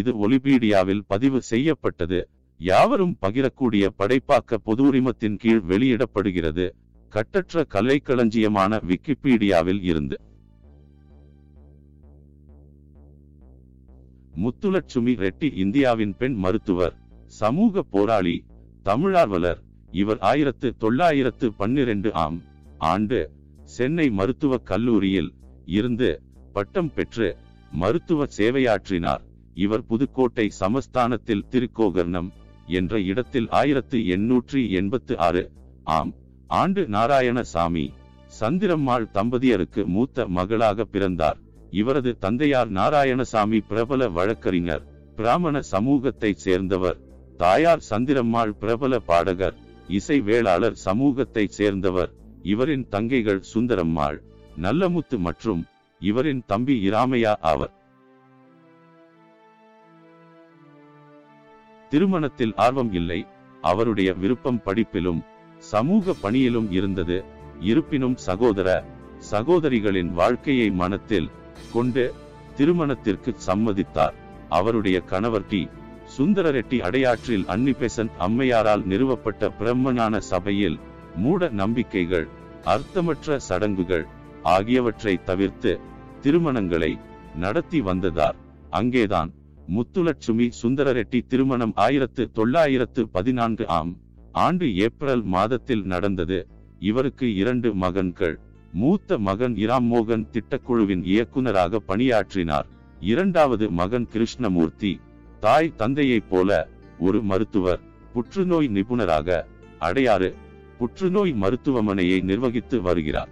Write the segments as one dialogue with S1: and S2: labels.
S1: இது ஒலிபீடியாவில் பதிவு செய்யப்பட்டது. யாவரும் பகிரக்கூடிய படைப்பாக்க பொது உரிமத்தின் கீழ் வெளியிடப்படுகிறது. கட்டற்ற கலைக்களஞ்சியமான விக்கிபீடியாவில் இருந்து முத்துலட்சுமி ரெட்டி இந்தியாவின் பெண் மருத்துவர் சமூக போராளி தமிழார்வலர். இவர் ஆயிரத்து தொள்ளாயிரத்து பன்னிரண்டு ஆம் ஆண்டு சென்னை மருத்துவக் கல்லூரியில் இருந்து பட்டம் பெற்று மருத்துவ சேவையாற்றினார். இவர் புதுக்கோட்டை சமஸ்தானத்தில் திருக்கோகர்ணம் என்ற இடத்தில் ஆயிரத்து எண்ணூற்றி எண்பத்து ஆறு ஆம் ஆண்டு நாராயணசாமி சந்திரம்மாள் தம்பதியருக்கு மூத்த மகளாக பிறந்தார். இவரது தந்தையார் நாராயணசாமி பிரபல வழக்கறிஞர் பிராமண சமூகத்தைச் சேர்ந்தவர். தாயார் சந்திரம்மாள் பிரபல பாடகர் இசை வேளாளர் சமூகத்தைச் சேர்ந்தவர். இவரின் தங்கைகள் சுந்தரம்மாள் நல்லமுத்து மற்றும் இவரின் தம்பி இராமையா ஆவர். திருமணத்தில் ஆர்வம் இல்லை. அவருடைய விருப்பம் படிப்பிலும் சமூக பணியிலும் இருந்தது. இருப்பினும் சகோதர சகோதரிகளின் வாழ்க்கையை மனத்தில் கொண்டு திருமணத்திற்கு சம்மதித்தார். அவருடைய கணவர் டி. சுந்தர ரெட்டி அடையாற்றில் அன்னிபெசன் அம்மையாரால் நிறுவப்பட்ட பிரம்மஞான சபையில் மூட நம்பிக்கைகள் அர்த்தமற்ற சடங்குகள் ஆகியவற்றை தவிர்த்து திருமணங்களை நடத்தி வந்ததார். அங்கேதான் முத்துலட்சுமி சுந்தரரெட்டி திருமணம் ஆயிரத்து தொள்ளாயிரத்து பதினான்கு ஆம் ஆண்டு ஏப்ரல் மாதத்தில் நடந்தது. இவருக்கு இரண்டு மகன்கள். மூத்த மகன் இராம் மோகன் திட்டக்குழுவின் இயக்குநராக பணியாற்றினார். இரண்டாவது மகன் கிருஷ்ணமூர்த்தி. தாய் தந்தையைப் போல ஒரு மருத்துவர் புற்றுநோய் நிபுணராக அடையாறு புற்றுநோய் மருத்துவமனையை நிர்வகித்து வருகிறார்.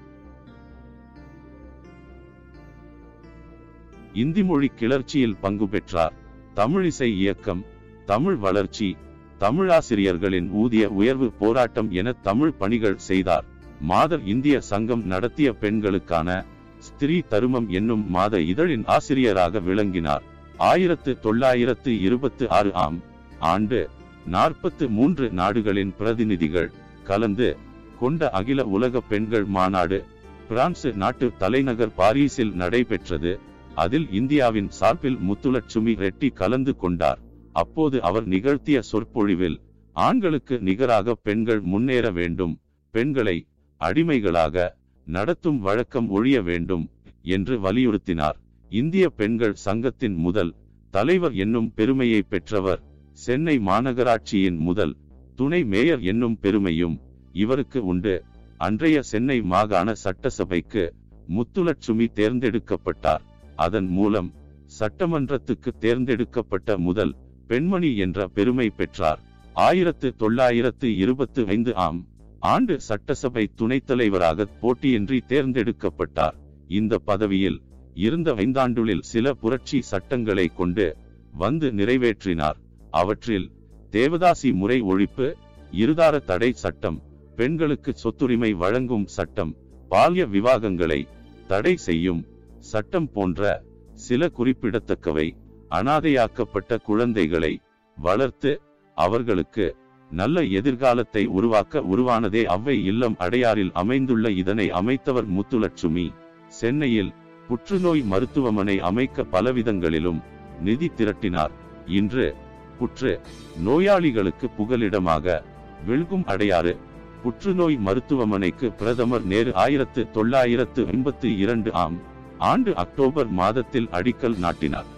S1: இந்தி மொழி கிளர்ச்சியில் பங்கு பெற்றார். தமிழிசை இயக்கம் தமிழ் வளர்ச்சி தமிழாசிரியர்களின் ஊதிய உயர்வு போராட்டம் என தமிழ் பணிகள் செய்தார். மாதர் இந்திய சங்கம் நடத்திய பெண்களுக்கான ஸ்திரீ தருமம் என்னும் மாத இதழின் ஆசிரியராக விளங்கினார். ஆயிரத்து தொள்ளாயிரத்து இருபத்து ஆறு ஆம் ஆண்டு நாற்பத்து மூன்று நாடுகளின் பிரதிநிதிகள் கலந்து கொண்ட அகில உலக பெண்கள் மாநாடு பிரான்சு நாட்டு தலைநகர் பாரிஸில் நடைபெற்றது. அதில் இந்தியாவின் சார்பில் முத்துலட்சுமி ரெட்டி கலந்து கொண்டார். அப்போது அவர் நிகழ்த்திய சொற்பொழிவில் ஆண்களுக்கு நிகராக பெண்கள் முன்னேற வேண்டும் பெண்களை அடிமைகளாக நடத்தும் வழக்கம் ஒழிய வேண்டும் என்று வலியுறுத்தினார். இந்திய பெண்கள் சங்கத்தின் முதல் தலைவர் என்னும் பெருமையை பெற்றவர் சென்னை மாநகராட்சியின் முதல் துணை மேயர் என்னும் பெருமையும் இவருக்கு உண்டு. அன்றைய சென்னை மாகாண சட்டசபைக்கு முத்துலட்சுமி தேர்ந்தெடுக்கப்பட்டார். அதன் மூலம் சட்டமன்றத்துக்கு தேர்ந்தெடுக்கப்பட்ட முதல் பெண்மணி என்ற பெருமை பெற்றார். ஆயிரத்து தொள்ளாயிரத்து இருபத்தி ஐந்து ஆம் ஆண்டு சட்டசபை துணைத் தலைவராக போட்டியின்றி தேர்ந்தெடுக்கப்பட்டார். இந்த பதவியில் இருந்த ஐந்தாண்டுகளில் சில புரட்சி சட்டங்களை கொண்டு வந்து நிறைவேற்றினார். அவற்றில் தேவதாசி முறை ஒழிப்பு இருதார தடை சட்டம் பெண்களுக்கு சொத்துரிமை வழங்கும் சட்டம் பால்ய விவாகங்களை தடை செய்யும் சட்டம் போன்ற சில குறிப்பிடத்தக்கவை அனாதையாக்கப்பட்ட குழந்தைகளை வளர்த்து அவர்களுக்கு நல்ல எதிர்காலத்தை உருவாக்க உருவானதே அவ்வை இல்லம் அடையாறில் அமைந்துள்ள இதனை அமைத்தவர் முத்துலட்சுமி. சென்னையில் புற்றுநோய் மருத்துவமனை அமைக்க பலவிதங்களிலும் நிதி திரட்டினார். இன்று புற்று நோயாளிகளுக்கு புகலிடமாக விழுகும் அடையாறு புற்றுநோய் மருத்துவமனைக்கு பிரதமர் நேரு ஆயிரத்து தொள்ளாயிரத்து எண்பத்தி இரண்டு ஆம் ஆண்டு அக்டோபர் மாதத்தில் அடிக்கல் நாட்டினார்.